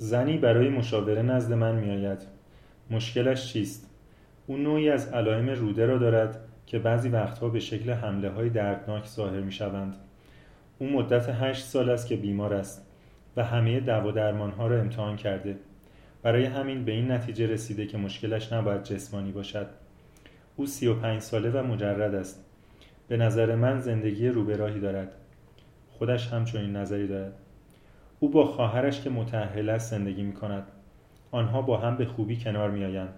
زنی برای مشاوره نزد من میآید. مشکلش چیست؟ او نوعی از علائم روده را دارد که بعضی وقتها به شکل حمله های دردناک ظاهر می شوند او مدت هشت سال است که بیمار است و همه دوا درمان ها را امتحان کرده. برای همین به این نتیجه رسیده که مشکلش نباید جسمانی باشد. او سی و پنج ساله و مجرد است. به نظر من زندگی روبراهی دارد. خودش همچنین نظری دارد. او با خواهرش که متحل است زندگی می کند آنها با هم به خوبی کنار می آیند.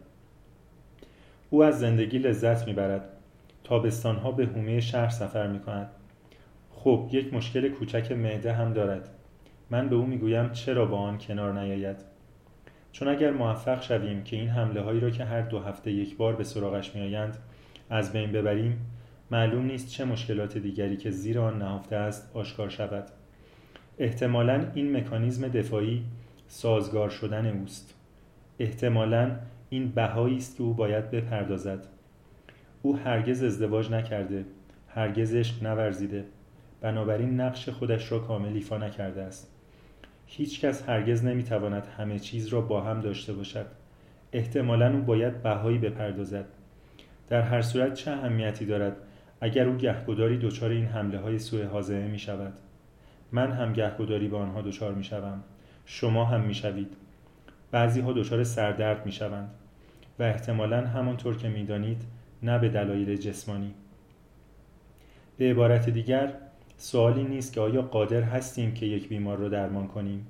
او از زندگی لذت می برد تابستانها به هومه شهر سفر می کند خب یک مشکل کوچک معده هم دارد. من به او می‌گویم چرا با آن کنار نیاید؟ چون اگر موفق شویم که این حمله هایی را که هر دو هفته یک بار به سراغش میآیند از بین ببریم معلوم نیست چه مشکلات دیگری که زیر آن نهفته است آشکار شود. احتمالا این مکانیزم دفاعی سازگار شدن اوست. احتمالا این بهایی است که او باید بپردازد. او هرگز ازدواج نکرده هرگز عشق نورزیده. بنابراین نقش خودش را کامل ایفا نکرده است. هیچ کس هرگز نمی‌تواند همه چیز را با هم داشته باشد. احتمالا او باید بهایی بپردازد. در هر صورت چه اهمیتی دارد اگر او گهگداری دچار این حمله های سوء حاضره می شود من هم گهگداری به آنها دچار می شوم شما هم می شوید بعضی ها دچار سردرد می شوند و احتمالا همانطور که می دانید نه به دلایل جسمانی. به عبارت دیگر سوالی نیست که آیا قادر هستیم که یک بیمار را درمان کنیم؟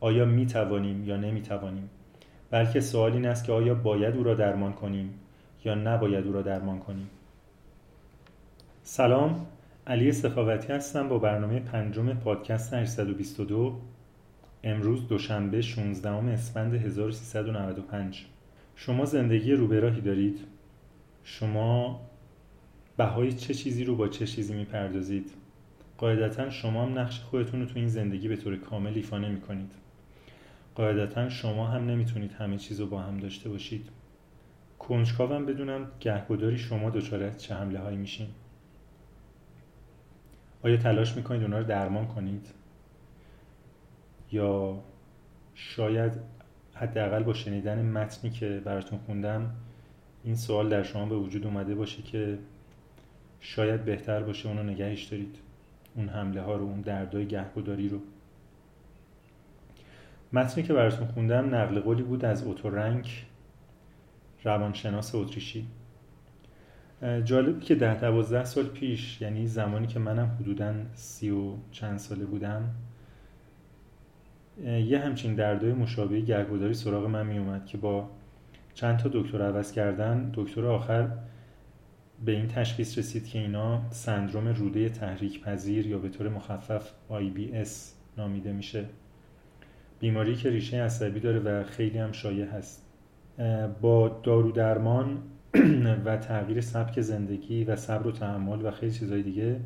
آیا می توانیم یا نمی توانیم بلکه سوال این است که آیا باید او را درمان کنیم یا نباید او را درمان کنیم؟ سلام. علی سخاوتی هستم با برنامه پنجم پادکست 822 امروز دوشنبه 16 اسفند 1395 شما زندگی روبراهی دارید؟ شما بهای چه چیزی رو با چه چیزی می‌پردازید؟ قاعدتا شما هم نقش خودتون رو تو این زندگی به طور کامل ایفا نمی کنید قاعدتا شما هم نمی‌تونید همه چیز رو با هم داشته باشید. کنجکاوم بدونم گهگداری شما دچار چه حمله هایی میشین. آیا تلاش می‌کنید اونا رو درمان کنید؟ یا شاید حداقل با شنیدن متنی که براتون خوندم این سوال در شما به وجود اومده باشه که شاید بهتر باشه اونو نگهش دارید اون حمله ها رو اون دردای گهگداری رو. متنی که براتون خوندم نقل قولی بود از اوتورنک روانشناس اتریشی. جالب که ده دوازده سال پیش یعنی زمانی که منم حدودا سی و چند ساله بودم یه همچین دردای مشابه گرگوداری سراغ من می اومد که با چند تا دکتر عوض کردن دکتر آخر به این تشخیص رسید که اینا سندروم روده تحریک پذیر یا به طور مخفف IBS نامیده میشه. بیماری که ریشه عصبی داره و خیلی هم شایع هست. با دارو درمان و تغییر سبک زندگی و صبر و تحمل و خیلی چیزهای دیگه.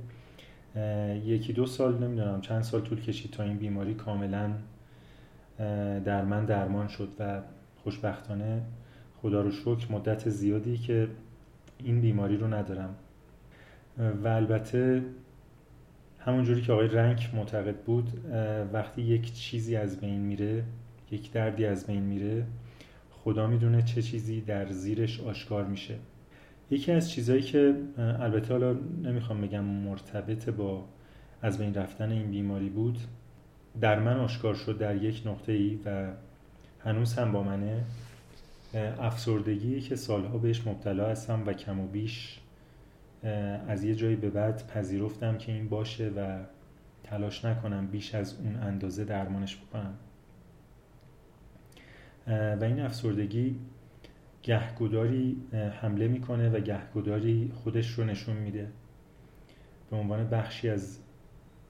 یکی دو سال نمی‌دونم چند سال طول کشید تا این بیماری کاملا در من درمان شد و خوشبختانه خدا رو شکر مدت زیادی که این بیماری رو ندارم. و البته همونجوری که آقای رنگ معتقد بود وقتی یک چیزی از بین میره یک دردی از بین میره خدا می‌دونه چه چیزی در زیرش آشکار میشه. یکی از چیزهایی که البته حالا نمی‌خوام بگم مرتبط با از بین رفتن این بیماری بود در من آشکار شد در یک نقطه ای و هنوز هم با منه افسردگی که سالها بهش مبتلا هستم و کم و بیش از یه جایی به بعد پذیرفتم که این باشه و تلاش نکنم بیش از اون اندازه درمانش بکنم. و این افسردگی گهگداری حمله می‌کنه و گهگداری خودش رو نشون میده. به عنوان بخشی از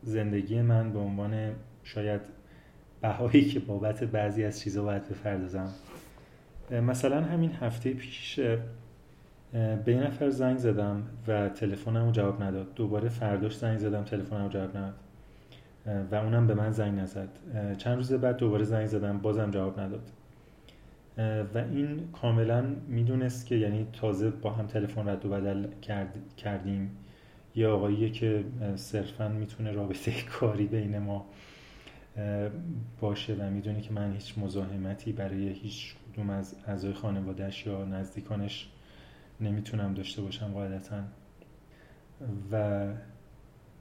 زندگی من به عنوان شاید بهایی که بابت بعضی از چیزا باید بپردازم. مثلا همین هفته پیش به یه نفر زنگ زدم و تلفنمو جواب نداد. دوباره فرداش زنگ زدم تلفنمو جواب نداد. و اونم به من زنگ نزد. چند روز بعد دوباره زنگ زدم بازم جواب نداد. و این کاملا می‌دونست که یعنی تازه با هم تلفن رد و بدل کردیم. یا آقاییه که صرفا می‌تونه رابطه کاری بین ما باشه و می‌دونه که من هیچ مزاحمتی برای هیچ کدوم از اعضای خانوادهش یا نزدیکانش نمی‌تونم داشته باشم قاعدتا. و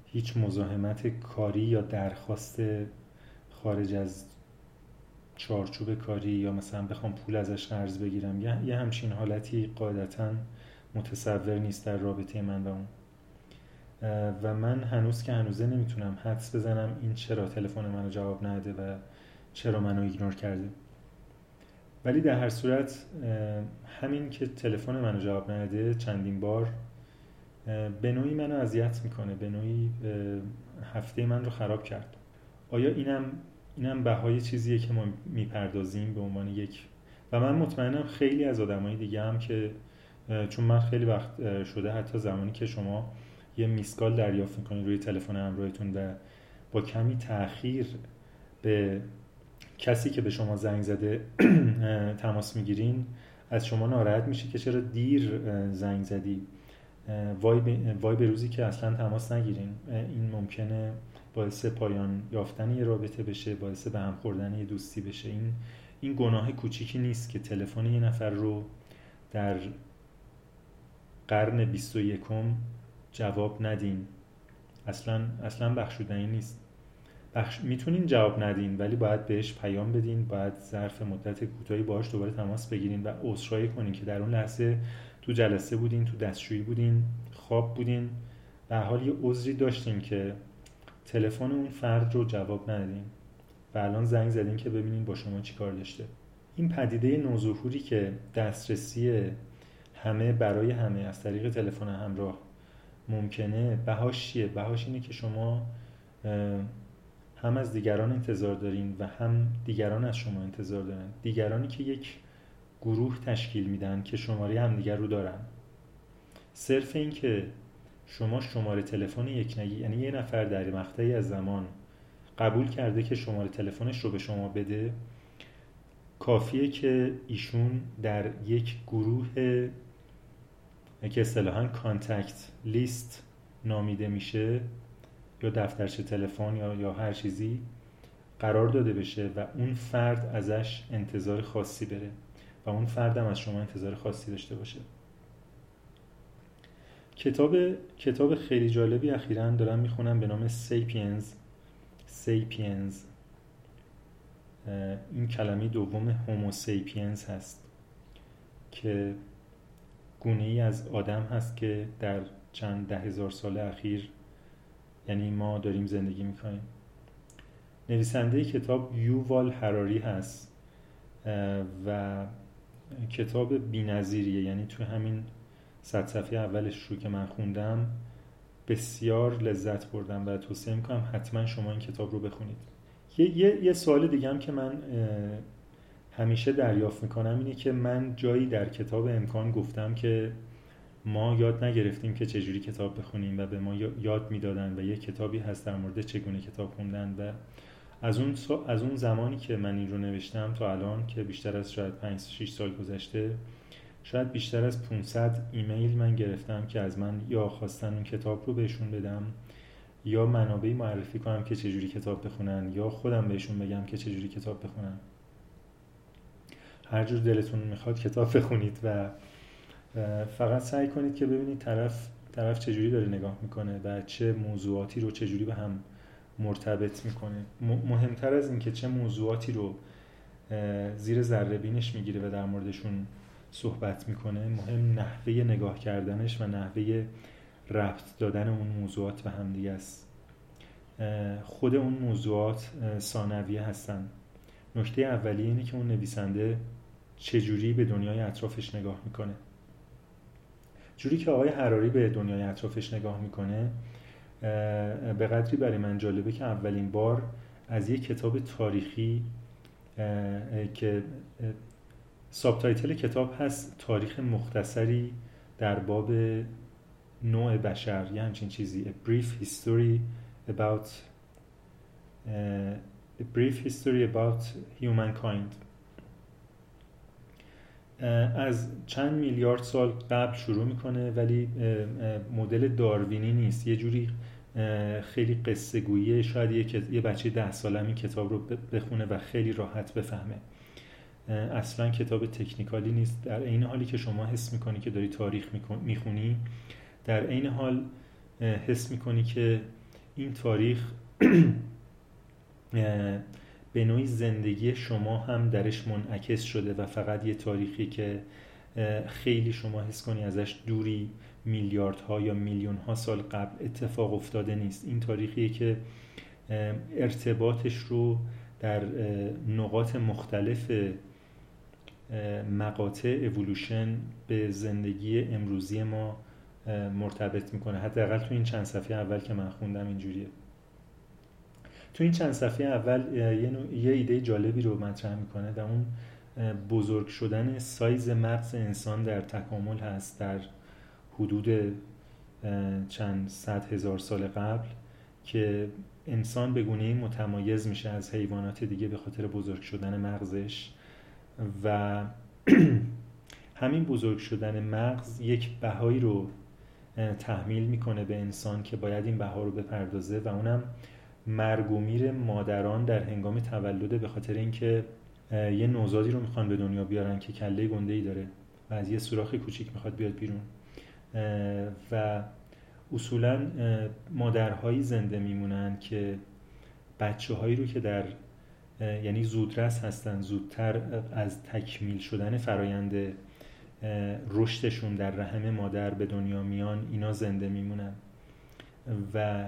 هیچ مزاحمت کاری یا درخواست خارج از چارچوب کاری یا مثلا بخوام پول ازش قرض بگیرم یه همچین حالتی قاعدتا متصور نیست در رابطه من و اون. و من هنوز که هنوزه نمی‌تونم حدس بزنم این چرا تلفن منو جواب نده و چرا منو ایگنور کرده. ولی در هر صورت همین که تلفن منو جواب نده چندین بار به نوعی منو اذیت می‌کنه به نوعی هفته من رو خراب کرد. آیا اینم اینم بهای چیزیه که ما می‌پردازیم به عنوان یک و من مطمئنم خیلی از آدمای دیگه هم که چون من خیلی وقت شده حتی زمانی که شما یه میسکال دریافت می‌کنید روی تلفن همراهتون و با کمی تاخیر به کسی که به شما زنگ زده تماس می‌گیرین از شما ناراحت میشه که چرا دیر زنگ زدی. وای به, وای به روزی که اصلا تماس نگیرین. این ممکنه باعث پایان یافتن یه رابطه بشه باعث به هم خوردن یه دوستی بشه. این این گناه کوچیکی نیست که تلفن یه نفر رو در قرن 21 جواب ندین. اصلا اصلا بخشودنی نیست. بخش... می‌تونین جواب ندین ولی باید بهش پیام بدین باید ظرف مدت کوتاهی باهاش دوباره تماس بگیرین و عذرخواهی کنین که در اون لحظه تو جلسه بودین تو دستشویی بودین خواب بودین. و حال یه عذری داشتین که تلفن اون فرد رو جواب ندین و الان زنگ زدین که ببینین با شما چیکار داشته. این پدیده نوظهوری که دسترسی همه برای همه از طریق تلفن همراه ممکنه بهاش چیه؟ بهاش اینه که شما هم از دیگران انتظار دارین و هم دیگران از شما انتظار دارن. دیگرانی که یک گروه تشکیل میدن که شماره همدیگر رو دارن. صرف این که شما شماره تلفن یک نگی یعنی یه نفر در مقطعی از زمان قبول کرده که شماره تلفنش رو به شما بده کافیه که ایشون در یک گروه که اصطلاحا contact list نامیده میشه یا دفترچه تلفن یا یا هر چیزی قرار داده بشه و اون فرد ازش انتظار خاصی بره و اون فردم از شما انتظار خاصی داشته باشه. کتاب کتاب خیلی جالبی اخیرا دارم می‌خونم به نام Sapiens Sapiens این کلمه دوم Homo sapiens هست که گونه ای از آدم هست که در چند ده هزار سال اخیر یعنی ما داریم زندگی می‌کنیم. نویسنده کتاب یووال هراری هست و کتاب بینظیریه یعنی تو همین صد صفحه اولش رو که من خوندم بسیار لذت بردم و توصیه می‌کنم حتما شما این کتاب رو بخونید. یه, یه،, یه سوال دیگه هم که من همیشه دریافت می‌کنم اینه که من جایی در کتاب امکان گفتم که ما یاد نگرفتیم که چجوری کتاب بخونیم و به ما یاد می‌دادن و یه کتابی هست در مورد چگونه کتاب خوندن و از اون, از اون زمانی که من این رو نوشتم تا الان که بیشتر از شاید 5 6 سال گذشته شاید بیشتر از 500 ایمیل من گرفتم که از من یا خواستن اون کتاب رو بهشون بدم یا منابعی معرفی کنم که چجوری کتاب بخونن یا خودم بهشون بگم که چجوری کتاب بخونن. هر جور دلتون می‌خواد کتاب بخونید و فقط سعی کنید که ببینید طرف طرف چجوری داره نگاه می‌کنه و چه موضوعاتی رو چجوری به هم مرتبط می‌کنه. مهمتر از اینکه چه موضوعاتی رو زیر ذره بینش می‌گیره و در موردشون صحبت می‌کنه مهم نحوه نگاه کردنش و نحوه ربط دادن اون موضوعات به هم دیگه است. خود اون موضوعات ثانویه هستن. نکته اولیه اینه که اون نویسنده چجوری به دنیای اطرافش نگاه می‌کنه. جوری که آقای حراری به دنیای اطرافش نگاه می‌کنه به قدری برای من جالبه که اولین بار از یک کتاب تاریخی که سابتایتل کتاب هست تاریخ مختصری در باب نوع بشر یه همچین چیزی. A brief history about A brief history about humankind. از چند میلیارد سال قبل شروع می‌کنه ولی مدل داروینی نیست. یه جوری خیلی قصه گویی شاید یه, بچه ده ساله این کتاب رو بخونه و خیلی راحت بفهمه. اصلا کتاب تکنیکالی نیست. در عین حالی که شما حس می‌کنی که داری تاریخ می‌خونی در عین حال حس می‌کنی که این تاریخ به نوعی زندگی شما هم درش منعکس شده و فقط یه تاریخی که خیلی شما حس کنی ازش دوری میلیاردها یا میلیون ها سال قبل اتفاق افتاده نیست. این تاریخیه که ارتباطش رو در نقاط مختلف مقاطع اولوشن به زندگی امروزی ما مرتبط می‌کنه. حداقل تو این چند صفحه اول که من خوندم اینجوریه. تو این چند صفحه اول یه, یه ایده جالبی رو مطرح می‌کنه و اون بزرگ شدن سایز مغز انسان در تکامل هست. در حدود چند صد هزار سال قبل که انسان به گونه متمایز میشه از حیوانات دیگه به خاطر بزرگ شدن مغزش. و همین بزرگ شدن مغز یک بهایی رو تحمیل می‌کنه به انسان که باید این بها رو بپردازه و اونم مرگ و میر مادران در هنگام تولده به خاطر اینکه یه نوزادی رو می‌خوان به دنیا بیارن که کله گنده ای داره و از یه سوراخ کوچیک می‌خواد بیاد بیرون. و اصولا مادرهایی زنده میمونن که بچه هایی رو که در یعنی زودرس هستن زودتر از تکمیل شدن فرایند رشدشون در رحم مادر به دنیا میان اینا زنده میمونن. و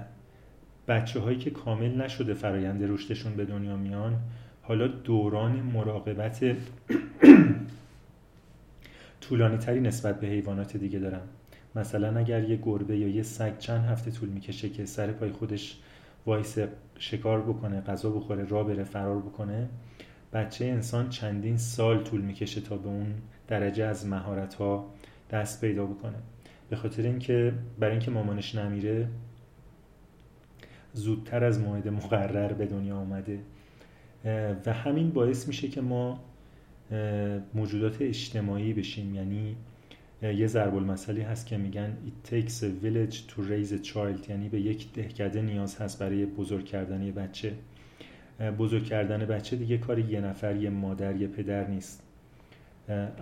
بچه هایی که کامل نشده فرایند رشدشون به دنیا میان حالا دوران مراقبت طولانی تری نسبت به حیوانات دیگه دارن. مثلا اگر یه گربه یا یه سگ چند هفته طول می‌کشه که سر پای خودش وایس شکار بکنه غذا بخوره را بره فرار بکنه بچه انسان چندین سال طول می‌کشه تا به اون درجه از مهارت ها دست پیدا بکنه. به خاطر اینکه برای اینکه مامانش نمیره زودتر از موعد مقرر به دنیا آمده. و همین باعث میشه که ما موجودات اجتماعی بشیم. یعنی یه ضرب المثلی هست که میگن it takes a village to raise a child. یعنی به یک دهکده نیاز هست برای بزرگ کردن یه بچه. بزرگ کردن بچه دیگه کار یه نفر یه مادر یه پدر نیست.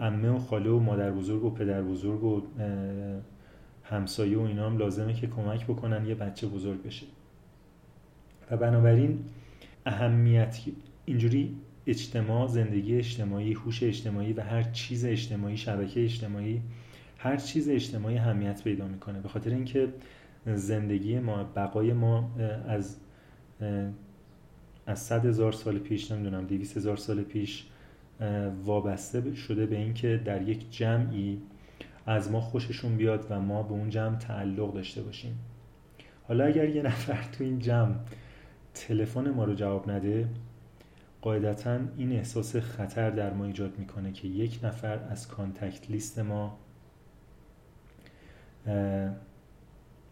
امه و خاله و مادر بزرگ و پدر بزرگ و همسایه و اینا هم لازمه که کمک بکنن یه بچه بزرگ بشه. و بنابراین اهمیت اینجوری اجتماع زندگی اجتماعی هوش اجتماعی و هر چیز اجتماعی شبکه اجتماعی هر چیز اجتماعی اهمیت پیدا می‌کنه. به خاطر اینکه زندگی ما بقای ما از از صد هزار سال پیش نمی‌دونم دیویس هزار سال پیش وابسته شده به اینکه در یک جمعی از ما خوششون بیاد و ما به اون جمع تعلق داشته باشیم. حالا اگر یه نفر تو این جمع تلفن ما رو جواب نده قاعدتا این احساس خطر در ما ایجاد می‌کنه که یک نفر از کانتکت لیست ما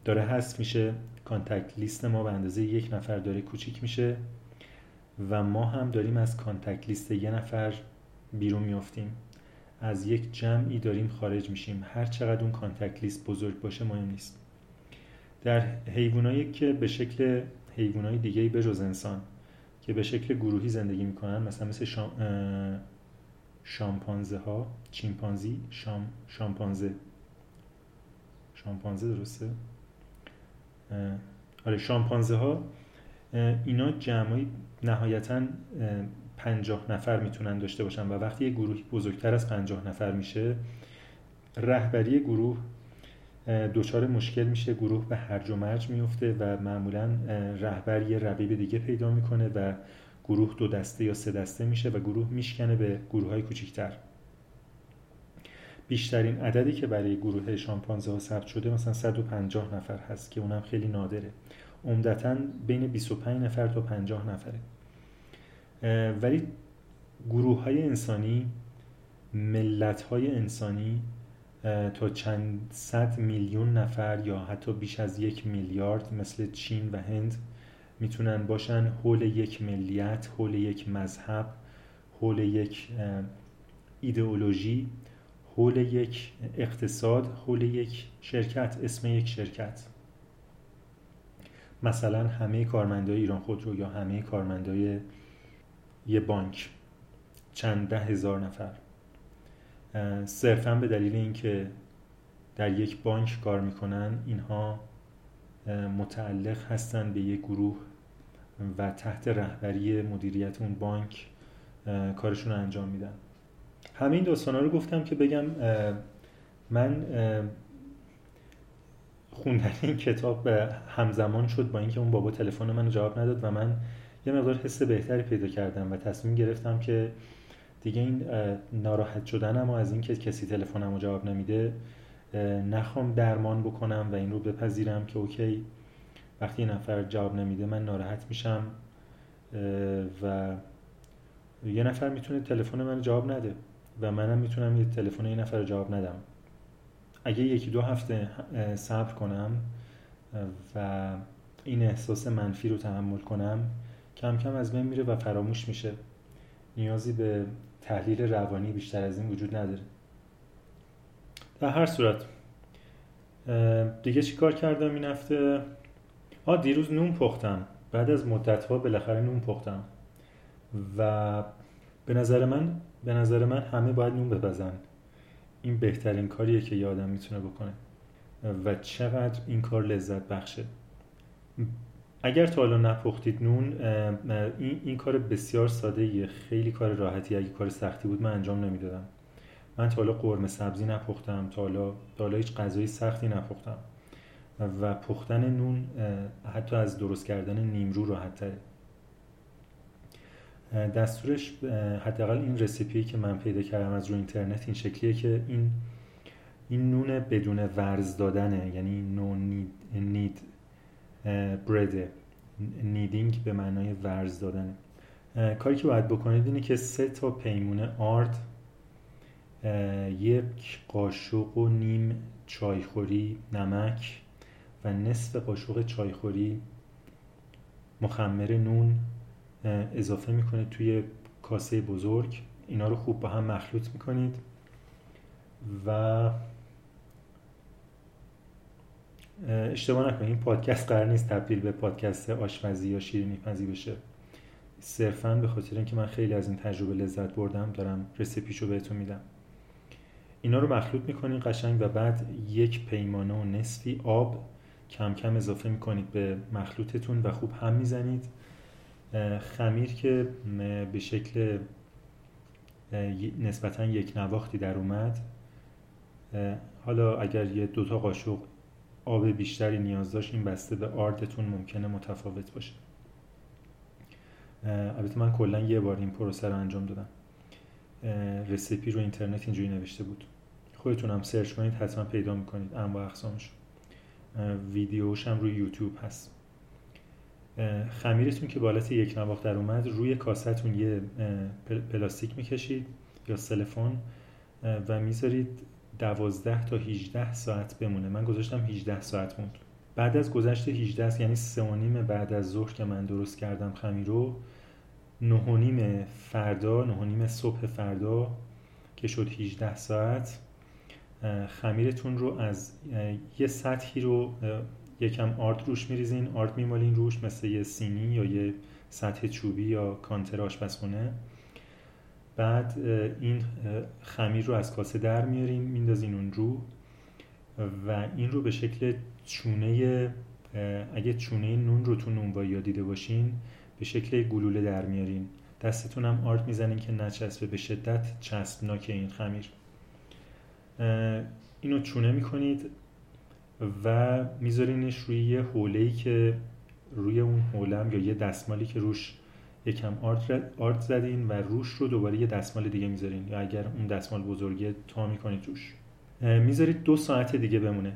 داره هست میشه کانتکت لیست ما به اندازه یک نفر داره کوچیک میشه و ما هم داریم از contact list یه نفر بیرون میافتیم. از یک جمعی داریم خارج میشیم. هر چقدر اون contact list بزرگ باشه مهم نیست. در حیوانایی که به شکل حیوانای دیگه بجز انسان که به شکل گروهی زندگی می‌کنن مثلا مثل شام... شامپانزه ها chimpanzee شام... شامپانزه. شامپانزه درسته؟ آره شامپانزه ها اینا جمعی نهایتا پنجاه نفر می‌تونن داشته باشن و وقتی یه گروه بزرگتر از پنجاه نفر میشه رهبری گروه دچار مشکل میشه گروه به هرج و مرج میفته و معمولا رهبر یه رقیب دیگه پیدا می‌کنه و گروه دو دسته یا سه دسته میشه و گروه میشکنه به گروه های کوچیکتر بیشترین عددی که برای گروه شامپانزه ها ثبت شده مثلا 150 نفر هست که اونم خیلی نادره. عمدتا بین 25 نفر تا 50 نفره. ولی گروه های انسانی ملت های انسانی تا چند صد میلیون نفر یا حتی بیش از یک میلیارد مثل چین و هند می‌تونن باشن. حول یک ملیت حول یک مذهب حول یک ایدئولوژی حول یک اقتصاد حول یک شرکت اسم یک شرکت. مثلا همه کارمندای ایران خودرو یا همه کارمندای یه بانک چند ده هزار نفر. صرفا به دلیل اینکه در یک بانک کار می‌کنن اینها متعلق هستن به یک گروه و تحت رهبری مدیریت اون بانک کارشون رو انجام میدن. همه این داستانا رو گفتم که بگم من خوندن این کتاب همزمان شد با اینکه اون بابا تلفن منو جواب نداد و من یه مقدار حس بهتری پیدا کردم و تصمیم گرفتم که دیگه این ناراحت شدنم و از اینکه کسی تلفنمو جواب نمیده نخوام درمان بکنم و این رو بپذیرم که اوکی وقتی یه نفر جواب نمیده من ناراحت میشم و یه نفر می‌تونه تلفن من جواب نده. و منم می‌تونم یه تلفن یه نفر جواب ندم. اگه یکی دو هفته صبر کنم و این احساس منفی رو تحمل کنم کم کم از بین میره و فراموش میشه. نیازی به تحلیل روانی بیشتر از این وجود نداره. در هر صورت دیگه چی کار کردم این هفته؟ ها دیروز نون پختم. بعد از مدت ها بالاخره نون پختم. و به نظر من به نظر من همه باید نون بپزن. این بهترین کاریه که یه آدم می‌تونه بکنه. و چقدر این کار لذت بخشه. اگر تا حالا نپختید نون این, این کار بسیار ساده یه خیلی کار راحتی اگه کار سختی بود من انجام نمی‌دادم. من تا حالا قرمه سبزی نپختم. تا حالا تا حالا هیچ غذای سختی نپختم. و پختن نون حتی از درست کردن نیمرو راحت دستورش حداقل این رسیپی که من پیدا کردم از رو اینترنت این شکلیه که این این نون بدون ورز دادنه یعنی نو نید, نید برده نیدینگ به معنای ورز دادنه. کاری که باید بکنید اینه که سه تا پیمونه آرد یک قاشق و نیم چایخوری نمک و نصف قاشق چایخوری مخمر نون اضافه می‌کنید توی کاسه بزرگ. اینا رو خوب با هم مخلوط می‌کنید و اشتباه نکنید این پادکست قرار نیست تبدیل به پادکست آشپزی یا شیرینی پزی بشه. صرفا به خاطر اینکه من خیلی از این تجربه لذت بردم دارم رسیپیشو بهتون میدم. اینا رو مخلوط می‌کنید قشنگ و بعد یک پیمانه و نصفی آب کم کم اضافه می‌کنید به مخلوطتون و خوب هم می‌زنید. خمیر که به شکل نسبتا یک نواختی در اومد حالا اگر یه دوتا قاشق آب بیشتری نیاز داشت این بسته به آردتون ممکنه متفاوت باشه. البته من کلا یه بار این پروسه رو انجام دادم. رسیپی رو اینترنت اینجوری نوشته بود. خودتون هم search کنید حتما پیدا می‌کنید انواع اقسامش ویدیوش هم روی یوتیوب هست. خمیرتون که حالت یک نواخت در اومد روی کاسه‌تون یه پلاستیک می‌کشید یا سلفون و می‌ذارید دوازده تا 18 ساعت بمونه. من گذاشتم 18 ساعت موند. بعد از گذشت 18 یعنی سه و نیم بعد از ظهر که من درست کردم خمیر رو نه و نیم فردا نه و نیم صبح فردا که شد 18 ساعت خمیرتون رو از یه سطحی رو یکم آرد روش میریزین. آرد میمالین روش مثل یه سینی یا یه سطح چوبی یا کانتر آشپزخونه. بعد این خمیر رو از کاسه در میارین میندازین اون رو. و این رو به شکل چونه اگه چونه نون رو تو نونوایی دیده باشین به شکل گلوله در میارین. دستتون هم آرد می‌زنین که نچسبه به شدت چسبناک این خمیر. اینو چونه می‌کنید. و میذارینش روی یه حوله که روی اون حوله یا یه دستمالی که روش یکم آرد, آرد زدین و روش رو دوباره یه دستمال دیگه می‌ذارین. یا اگر اون دستمال بزرگه تا می‌کنید توش می‌ذارید دو ساعت دیگه بمونه.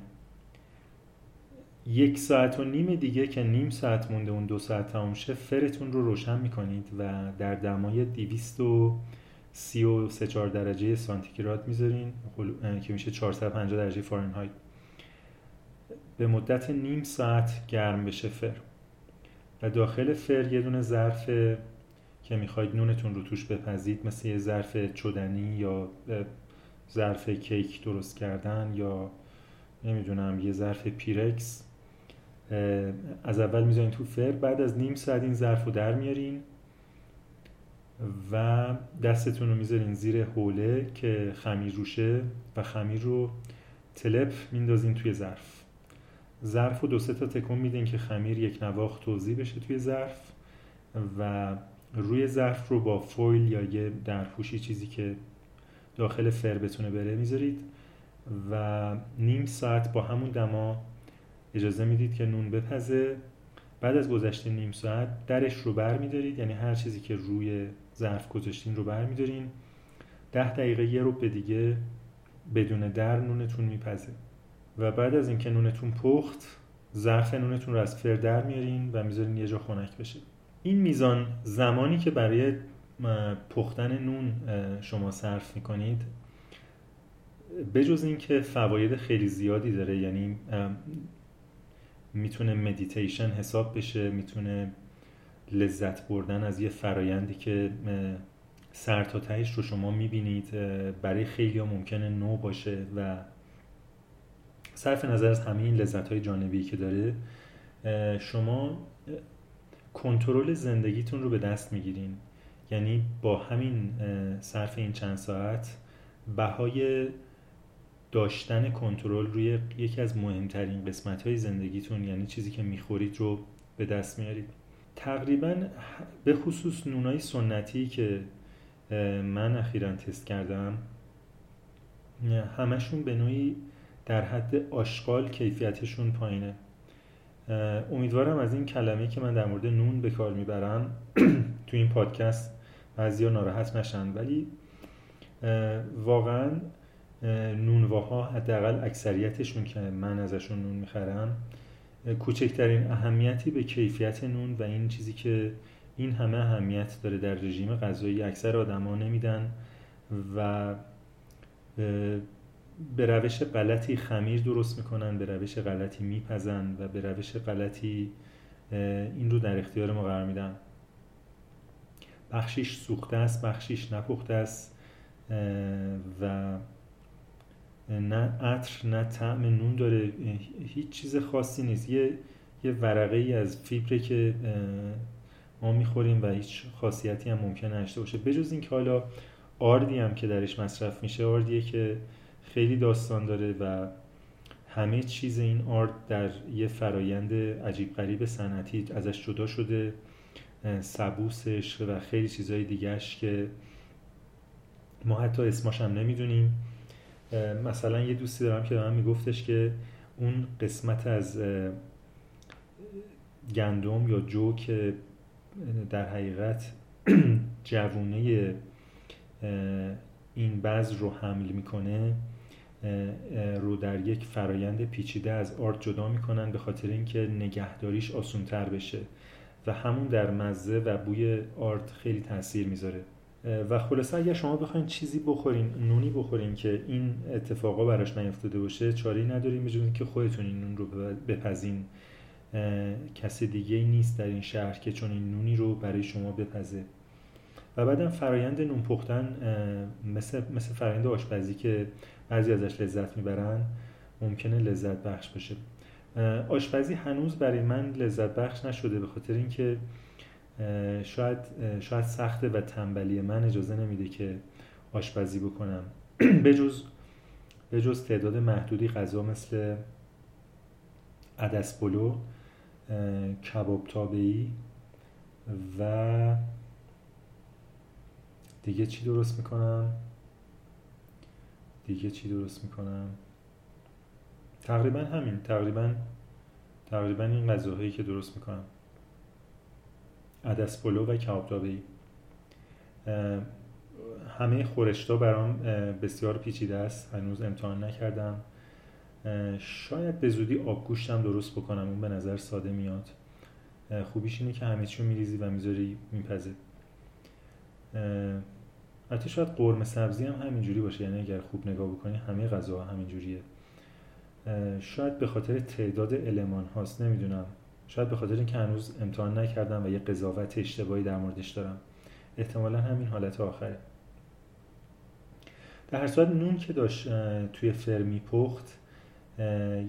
یک ساعت و نیم دیگه که نیم ساعت مونده اون دو ساعت تمام شه فرتون رو روشن می‌کنید و در دمای 234 درجه سانتیگراد می‌ذارین. که میشه 450 درجه فارنهایت. به مدت نیم ساعت گرم بشه فر. و داخل فر یه دونه ظرف که می‌خواید نونتون رو توش بپزید مثل یه ظرف چدنی یا ظرف کیک درست کردن یا نمی‌دونم یه ظرف پیرکس از اول می‌ذارین تو فر بعد از نیم ساعت این ظرف رو در میارین و دستتون رو می‌ذارین زیر حوله که خمیر روشه و خمیر رو تلپ میندازین توی ظرف. ظرف رو دو سه تا تکون میدین که خمیر یک نواخت توضیح بشه توی ظرف و روی ظرف رو با فویل یا یه درپوشی چیزی که داخل فر بتونه بره می‌ذارید و نیم ساعت با همون دما اجازه می‌دید که نون بپزه. بعد از گذشته نیم ساعت درش رو بر میدارید یعنی هر چیزی که روی ظرف گذاشتین رو بر میدارین. ده دقیقه یه رو به دیگه بدون در نونتون میپزه. و بعد از اینکه نونتون پخت ظرف نونتون رو از فر در میارین و می‌ذارین یه جا خنک بشه. این میزان زمانی که برای پختن نون شما صرف می‌کنید بجز اینکه فواید خیلی زیادی داره یعنی می‌تونه مدیتیشن حساب بشه می‌تونه لذت بردن از یه فرایندی که سر تا تهش رو شما می‌بینید برای خیلی ممکنه نو باشه و صرف نظر از همه این لذت های جانبی که داره شما کنترل زندگیتون رو به دست می‌گیرین. یعنی با همین صرف این چند ساعت بهای داشتن کنترل روی یکی از مهمترین قسمت های زندگیتون یعنی چیزی که می‌خورید رو به دست میارید تقریبا به خصوص نونای سنتی که من اخیرا تست کردم همشون به نوعی در حد آشغال کیفیتشون پایینه. امیدوارم از این کلمه که من در مورد نون به کار می‌برم تو این پادکست بعضیا ناراحت نشن. ولی واقعا نونواها حداقل اکثریتشون که من ازشون نون می‌خرم کوچکترین اهمیتی به کیفیت نون و این چیزی که این همه اهمیت داره در رژیم غذایی اکثر آدما نمیدن و به روش غلطی خمیر درست می‌کنن به روش غلطی میپزن و به روش غلطی این رو در اختیار ما قرار میدن. بخشیش سوخته است بخشیش نپخته است و نه عطر نه طعم نون داره. هیچ چیز خاصی نیست. یه یه ورقه ای از فیبره که ما می‌خوریم و هیچ خاصیتی هم ممکن نشته باشه. بجز اینکه حالا آردی هم که درش مصرف میشه آردیه که خیلی داستان داره و همه چیز این آرد در یه فرایند عجیب غریب صنعتی ازش جدا شده. سبوسش و خیلی چیزهای دیگهش که ما حتی اسماش هم نمی‌دونیم. مثلا یه دوستی دارم که من میگفتش که اون قسمت از گندم یا جو که در حقیقت جوونه این بعض رو حمل می‌کنه. رو در یک فرایند پیچیده از آرد جدا می‌کنن به خاطر اینکه نگهداریش آسونتر بشه و همون در مزه و بوی آرد خیلی تاثیر می‌ذاره. و خلاصه اگر شما بخواین چیزی بخورین نونی بخورین که این اتفاقا براش نیفتاده باشه چاری نداریم بجز که خودتون این نون رو بپزین. کسی دیگه نیست در این شهر که چون این نونی رو برای شما بپزه. و بعدم فرایند نون پختن مثل, مثل فرایند آشپزی که بعضی ازش لذت می‌برن ممکنه لذت بخش باشه. آشپزی هنوز برای من لذت بخش نشده به خاطر اینکه شاید شاید سخته و تنبلی من اجازه نمیده که آشپزی بکنم. بجز بجز تعداد محدودی غذا مثل عدس پلو کباب تابعی و دیگه چی درست می‌کنم؟ دیگه چی درست می‌کنم؟ تقریبا همین. تقریبا تقریبا این غذاهایی که درست می‌کنم. عدس پلو و کباب ای همه خورشتا برام بسیار پیچیده است. هنوز امتحان نکردم. شاید به زودی آبگوشتم درست بکنم. اون به نظر ساده میاد. خوبیش اینه که همه چیو میریزی و می‌ذاری میپزه. حتی شاید قرمه سبزی هم همینجوری باشه یعنی اگر خوب نگاه بکنی همه غذاها همینجوریه. شاید به خاطر تعداد المان هاست نمی‌دونم. شاید به خاطر اینکه هنوز امتحان نکردم و یه قضاوت اشتباهی در موردش دارم. احتمالا همین حالت آخره. در هر صورت نون که داشت توی فرمی پخت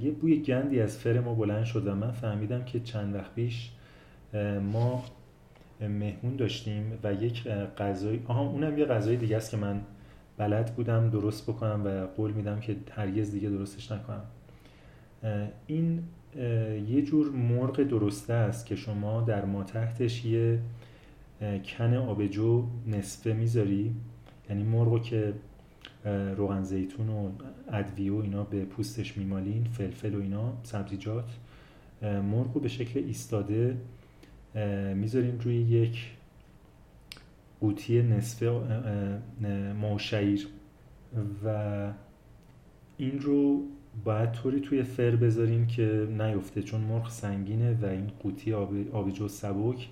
یه بوی گندی از فر ما بلند شد و من فهمیدم که چند وقت پیش ما مهمون داشتیم و یک غذای آها اونم یه غذای دیگه است که من بلد بودم درست بکنم و قول میدم که هرگز دیگه درستش نکنم. این یه جور مرغ درسته است که شما در ما تحتش یه کن آبجو نصفه می‌ذاری. یعنی مرغو که روغن زیتون و ادویه و اینا به پوستش میمالین فلفل و اینا سبزیجات مرغو به شکل ایستاده می‌ذارین روی یک قوطی نصفه ماشعیر و این رو باید طوری توی فر بذاریم که نیفته چون مرغ سنگینه و این قوطی آبجو سبک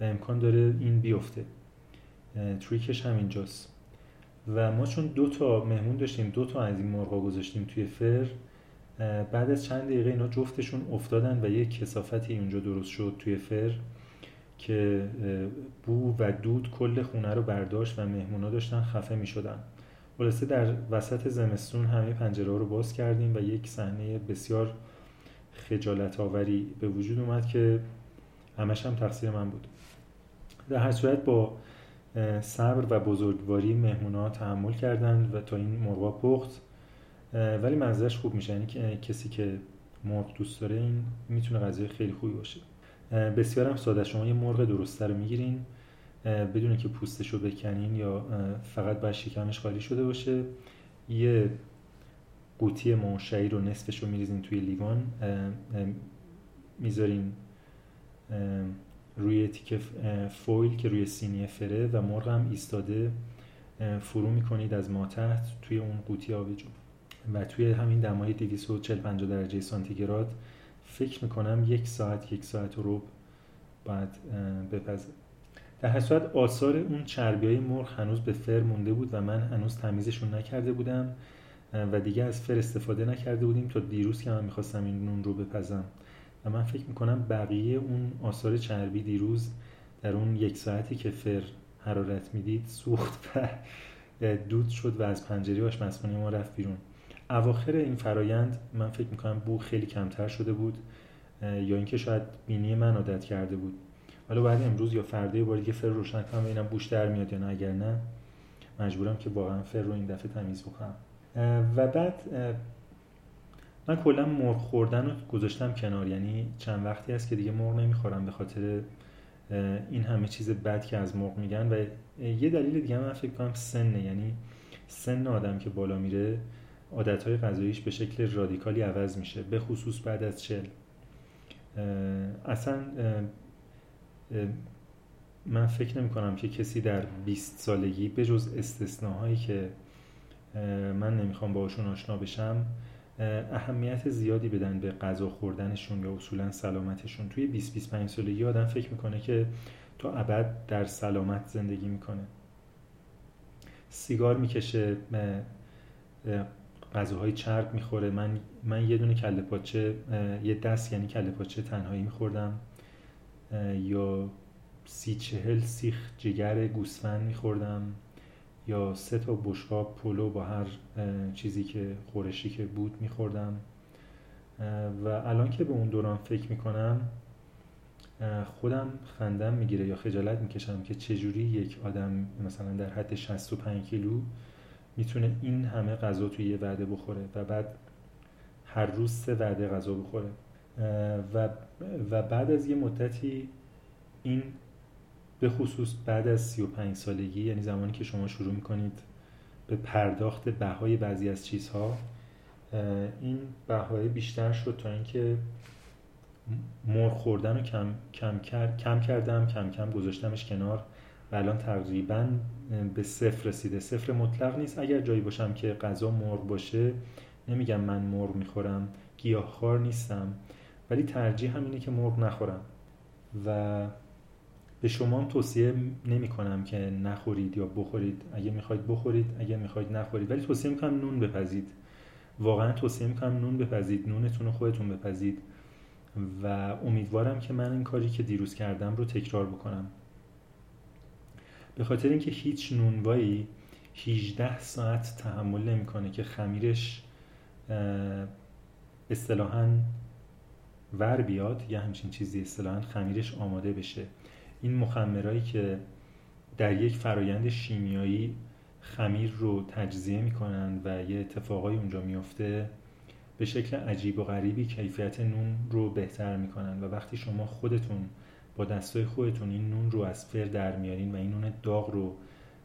و امکان داره این بیفته. تریکش همینجاست. و ما چون دو تا مهمون داشتیم دو تا از این مرغا گذاشتیم توی فر بعد از چند دقیقه اینا جفتشون افتادن و یک کسافتی اونجا درست شد توی فر. که بو و دود کل خونه رو برداشت و مهمونا داشتن خفه می شدن خلاصه در وسط زمستون همه پنجره رو باز کردیم و یک صحنه بسیار خجالت آوری به وجود اومد که همش هم تقصیر من بود. در هر صورت با صبر و بزرگواری مهمونا تحمل کردند و تا این مرغا پخت ولی منظرش خوب میشه. یعنی کسی که مرغ دوست داره این می‌تونه غذای خیلی خوبی باشه. بسیار هم ساده شما یه مرغ درسته رو می‌گیرین بدون که پوستش رو بکنین یا فقط باید شکمش خالی شده باشه. یه قوطی منشعی رو نصفش رو میریزین توی لیوان می‌ذارین روی تیکه فویل که روی سینی فره و مرغ هم ایستاده فرو می‌کنید از ما تحت توی اون قوطی آبجو و توی همین دمای 240 50 درجه سانتیگراد فکر می‌کنم یک ساعت یک ساعت رو باید بپزه. در هر صورت آثار اون چربی های مرغ هنوز به فر مونده بود و من هنوز تمیزشون نکرده بودم و دیگه از فر استفاده نکرده بودیم تا دیروز که من می‌خواستم این نون رو بپزم. و من فکر می‌کنم بقیه اون آثار چربی دیروز در اون یک ساعتی که فر حرارت می‌دید سوخت و دود شد و از پنجره آشپزخونه ما رفت بیرون. اواخر این فرایند من فکر می‌کنم بو خیلی کمتر شده بود یا اینکه شاید بینی من عادت کرده بود. حالا بعد امروز یا فردا یه بار دیگه فر روشن کنم ببینم بوش در میاد یا نه. اگر نه مجبورم که واقعا فر رو این دفعه تمیز بکنم. و بعد من کلا مرغ خوردن رو گذاشتم کنار. یعنی چند وقتی هست که دیگه مرغ نمی‌خورم به خاطر این همه چیز بد که از مرغ میگن. و یه دلیل دیگه من فکر کنم سنه. یعنی سن آدم که بالا میره عادتهای غذاییش به شکل رادیکالی عوض میشه به خصوص بعد از چل اصلا من فکر نمی کنم که کسی در 20 سالگی به جز استثناهایی که من نمی‌خوام باشون آشنا بشم اهمیت زیادی بدن به غذا خوردنشون یا اصولا سلامتشون. توی 20 25 سالگی آدم فکر می‌کنه که تا ابد در سلامت زندگی می‌کنه. سیگار می‌کشه غذاهای چرب می‌خوره. من من یه دونه کله پاچه یه دست یعنی کله پاچه تنهایی میخوردم. یا سی چهل سیخ جگر گوسفند میخوردم. یا سه تا بشقاب پلو با هر چیزی که خورشی که بود میخوردم. و الان که به اون دوران فکر می‌کنم خودم خندم می‌گیره یا خجالت می‌کشم که چجوری یک آدم مثلا در حد 65 کیلو می‌تونه این همه غذا توی یه وعده بخوره و بعد هر روز سه وعده غذا بخوره. و, و بعد از یه مدتی این به خصوص بعد از 35 سالگی یعنی زمانی که شما شروع می‌کنید به پرداخت بهای بعضی از چیزها این بهای بیشتر شد تا اینکه مرغ خوردن رو کم, کم, کم کردم کم کم گذاشتمش کنار. و الان تقریبا به صفر رسیده. صفر مطلق نیست. اگر جایی باشم که غذا مرغ باشه نمیگم من مرغ می‌خورم گیاهخوار نیستم. ولی ترجیح همینه که مرغ نخورم. و به شما هم توصیه نمی کنم که نخورید یا بخورید. اگه می‌خواید بخورید اگه می‌خواید نخورید. ولی توصیه می‌کنم نون بپزید. واقعا توصیه می‌کنم نون بپزید. نونتون رو خودتون بپزید. و امیدوارم که من این کاری که دیروز کردم رو تکرار بکنم. به خاطر اینکه هیچ نونوایی 18 ساعت تحمل نمی‌کنه که خمیرش اصطلاحا ور بیاد یا همچین چیزی اصطلاحا خمیرش آماده بشه. این مخمرهایی که در یک فرایند شیمیایی خمیر رو تجزیه می‌کنن و یه اتفاقای اونجا میفته به شکل عجیب و غریبی کیفیت نون رو بهتر می‌کنن. و وقتی شما خودتون با دستای خودتون این نون رو از فر در میارین و این نون داغ رو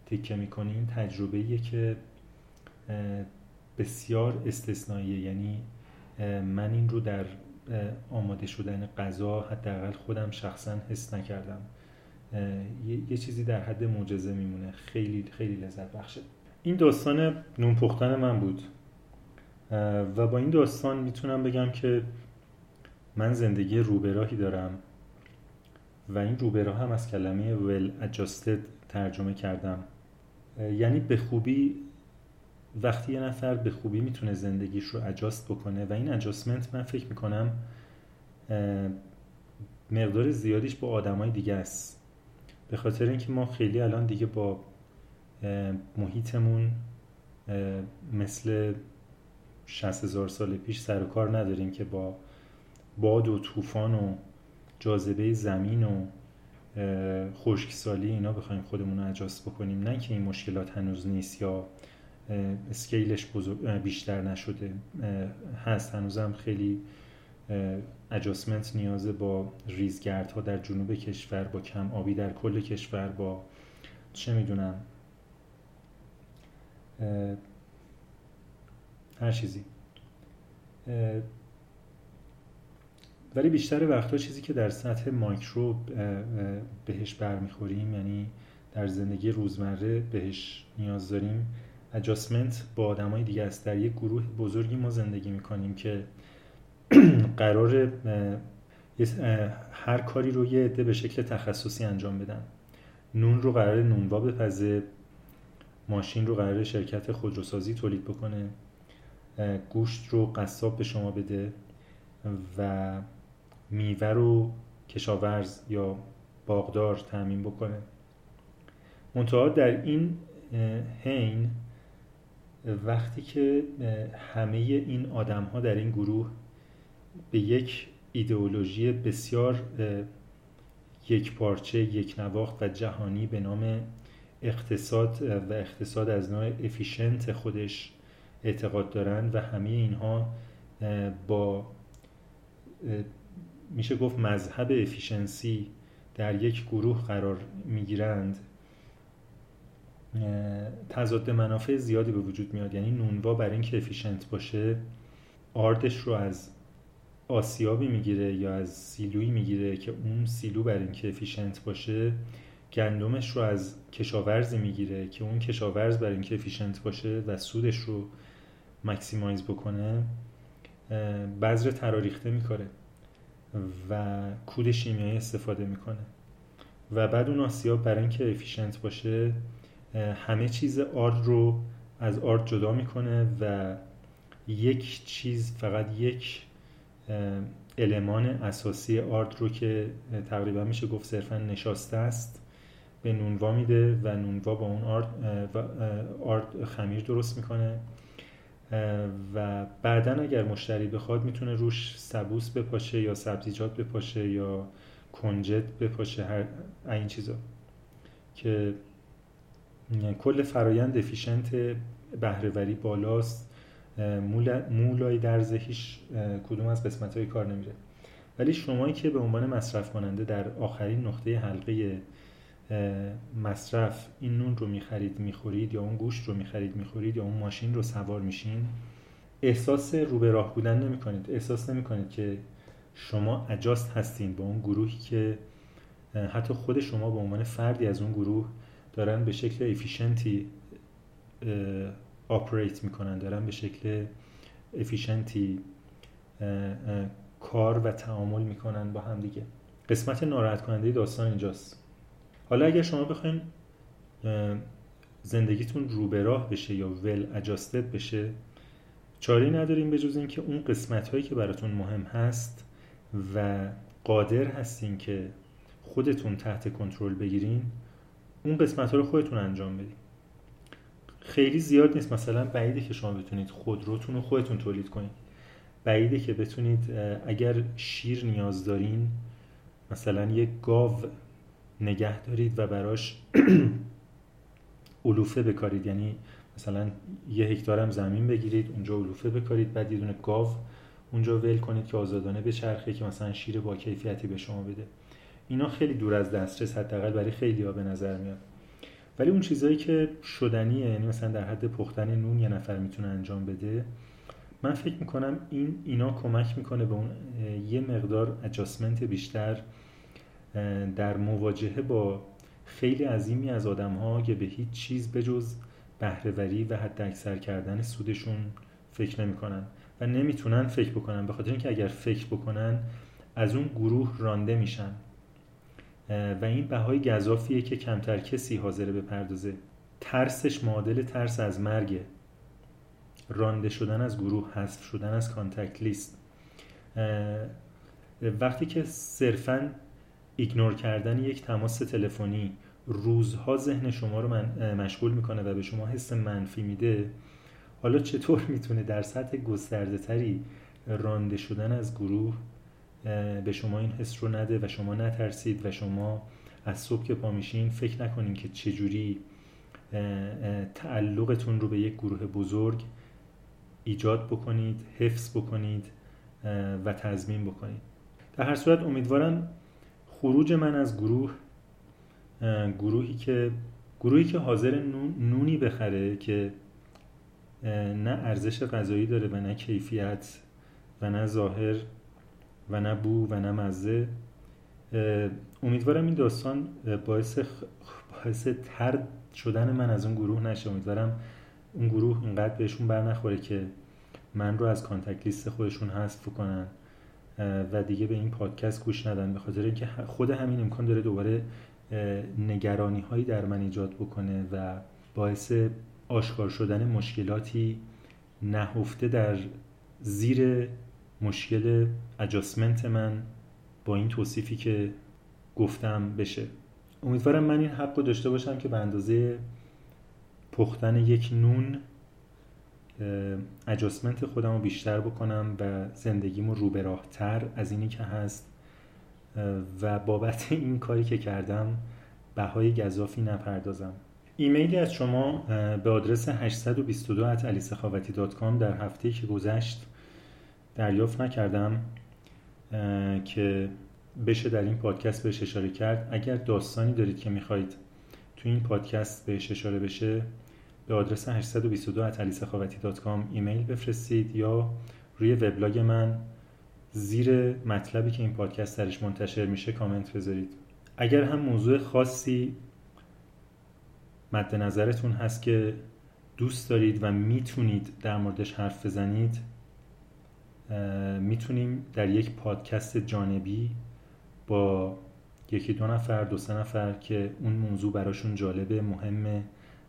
تکه می‌کنین تجربه که بسیار استثنائیه. یعنی من این رو در آماده شدن غذا حداقل خودم شخصا حس نکردم. یه چیزی در حد معجزه میمونه. خیلی خیلی لذت بخشه. این داستان نون پختن من بود. و با این داستان می‌تونم بگم که من زندگی روبراهی دارم. و این روبراه هم از کلمه well adjusted ترجمه کردم. یعنی به خوبی وقتی یه نفر به خوبی می‌تونه زندگیش رو اجاست بکنه و این اجاستمنت من فکر می‌کنم مقدار زیادیش با آدمای دیگه است. به خاطر اینکه ما خیلی الان دیگه با محیطمون مثل 60 هزار سال پیش سر و کار نداریم که با باد و طوفان و جاذبه زمین و خشکسالی اینا بخوایم خودمون رو اجاست بکنیم. نه که این مشکلات هنوز نیست یا اسکیلش بیشتر نشده هست. هنوزم خیلی اجاسمنت نیازه با ریزگردها در جنوب کشور با کم آبی در کل کشور با چه می‌دونم هر چیزی. ولی بیشتر وقتها چیزی که در سطح مایکرو بهش برمیخوریم یعنی در زندگی روزمره بهش نیاز داریم. اجاسمنت با آدمای دیگه است. در یک گروه بزرگی ما زندگی می‌کنیم که قرار هر کاری رو یه عده به شکل تخصصی انجام بدن. نون رو قرار نونوا بپزه. ماشین رو قرار شرکت خودروسازی تولید بکنه. گوشت رو قصاب به شما بده و میوه رو کشاورز یا باغدار تعمین بکنه. منتها در این حین وقتی که همه این آدم ها در این گروه به یک ایدئولوژی بسیار یک پارچه یک نواخت و جهانی به نام اقتصاد و اقتصاد از نوع efficient خودش اعتقاد دارند و همه اینها با میشه گفت مذهب efficiency در یک گروه قرار می‌گیرند. تضاد منافع زیادی به وجود میاد. یعنی نونوا برای اینکه efficient باشه آردش رو از آسیابی می‌گیره یا از سیلویی می‌گیره که اون سیلو برای اینکه efficient باشه گندمش رو از کشاورزی می‌گیره که اون کشاورز برای اینکه efficient باشه و سودش رو maximize بکنه. بذر تراریخته میکاره. و کود شیمیایی استفاده می‌کنه. و بعد اون آسیاب برای اینکه افیشنت باشه همه چیز آرد رو از آرد جدا می‌کنه و یک چیز فقط یک المان اساسی آرد رو که تقریبا میشه گفت صرفا نشاسته است به نونوا میده و نونوا با اون آرد, آرد خمیر درست می‌کنه. و بعدا اگر مشتری بخواد می‌تونه روش سبوس بپاشه یا سبزیجات بپاشه یا کنجد بپاشه هر این چیزا که کل فرایند افیشنت بهرهوری بالاست. مولای درزه هیچ کدوم از قسمت های کار نمیره. ولی شمایی که به عنوان مصرف کننده در آخرین نقطه حلقه مصرف این نون رو می‌خرید می‌خورید یا اون گوشت رو می‌خرید می‌خورید یا اون ماشین رو سوار میشین احساس رو به راه بودن نمی کنید احساس نمی کنید که شما adjust هستین با اون گروهی که حتی خود شما به عنوان فردی از اون گروه دارن به شکل efficient ی operate می‌کنن دارن به شکل efficient ی کار و تعامل می‌کنن با هم دیگه. قسمت ناراحت کننده داستان اینجاست. حالا اگر شما بخواین زندگیتون رو به راه بشه یا ول اجاستد بشه چاری نداریم به جز اینکه اون قسمت هایی که براتون مهم هست و قادر هستین که خودتون تحت کنترل بگیرین اون قسمت ها رو خودتون انجام بدین. خیلی زیاد نیست. مثلا بعیده که شما بتونید خودروتون رو خودتون تولید کنید بعیده که بتونید اگر شیر نیاز دارین مثلا یک گاو نگه دارید و براش علوفه بکارید. یعنی مثلا یه هکتار هم زمین بگیرید اونجا علوفه بکارید بعد یه دونه گاو اونجا ول کنید که آزادانه به چرخه که مثلا شیر با کیفیتی به شما بده. اینا خیلی دور از دسترس حداقل برای خیلی ها به نظر میاد. ولی اون چیزهایی که شدنیه یعنی مثلا در حد پختن نون یه نفر می‌تونه انجام بده من فکر می‌کنم این اینا کمک می‌کنه به اون یه مقدار اجاسمنت بیشتر در مواجهه با خیلی عظیمی از آدم ها که به هیچ چیز بجز بهرهوری و حد اکثر کردن سودشون فکر نمی‌کنن و نمی‌تونن فکر بکنن. به خاطر اینکه اگر فکر بکنن از اون گروه رانده میشن. و این بهای گذافیه که کمتر کسی حاضره پردازه ترسش معادل ترس از مرگه. رانده شدن از گروه حذف شدن از contact list. وقتی که صرفا ignore کردن یک تماس تلفنی روزها ذهن شما رو من مشغول می‌کنه و به شما حس منفی میده حالا چطور می‌تونه در سطح گسترده تری رانده شدن از گروه به شما این حس رو نده و شما نترسید و شما از صبح که پا میشین فکر نکنین که چجوری تعلقتون رو به یک گروه بزرگ ایجاد بکنید حفظ بکنید و تضمین بکنید. در هر صورت امیدوارم خروج من از گروه گروهی که گروهی که حاضر نونی بخره که نه ارزش غذایی داره و نه کیفیت و نه ظاهر و نه بو و نه مزه. امیدوارم این داستان باعث باعث ترد شدن من از اون گروه نشه. امیدوارم اون گروه اینقدر بهشون بر نخوره که من رو از کانتکت لیست خودشون حذف کنن. و دیگه به این پادکست گوش ندن. به خاطر اینکه خود همین امکان داره دوباره نگرانی هایی در من ایجاد بکنه و باعث آشکار شدن مشکلاتی نهفته در زیر مشکل اجاسمنت من با این توصیفی که گفتم بشه. امیدوارم من این حق رو داشته باشم که به اندازه پختن یک نون اجاسمنت خودم رو بیشتر بکنم و زندگیمو رو به تر از اینی که هست. و بابت این کاری که کردم بهای گذافی نپردازم. ایمیلی از شما به آدرس 822 در هفته که گذشت دریافت نکردم که بشه در این پادکست بهش اشاره کرد. اگر داستانی دارید که می‌خواهید تو این پادکست بهش اشاره بشه به آدرس 822 ایمیل بفرستید یا روی وبلاگ من زیر مطلبی که این پادکست درش منتشر میشه کامنت بذارید. اگر هم موضوع خاصی مد نظرتون هست که دوست دارید و می‌تونید در موردش حرف بزنید می‌تونیم در یک پادکست جانبی با یکی دو نفر دو سه نفر که اون موضوع براشون جالبه مهمه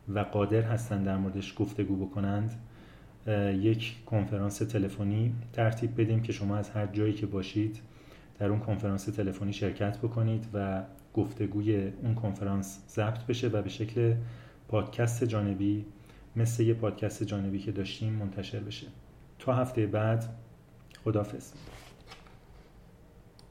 و قادر هستن در موردش گفتگو بکنند یک کنفرانس تلفنی ترتیب بدیم که شما از هر جایی که باشید در اون کنفرانس تلفنی شرکت بکنید و گفتگوی اون کنفرانس ضبط بشه و به شکل پادکست جانبی مثل یه پادکست جانبی که داشتیم منتشر بشه. تا هفته بعد خدافظ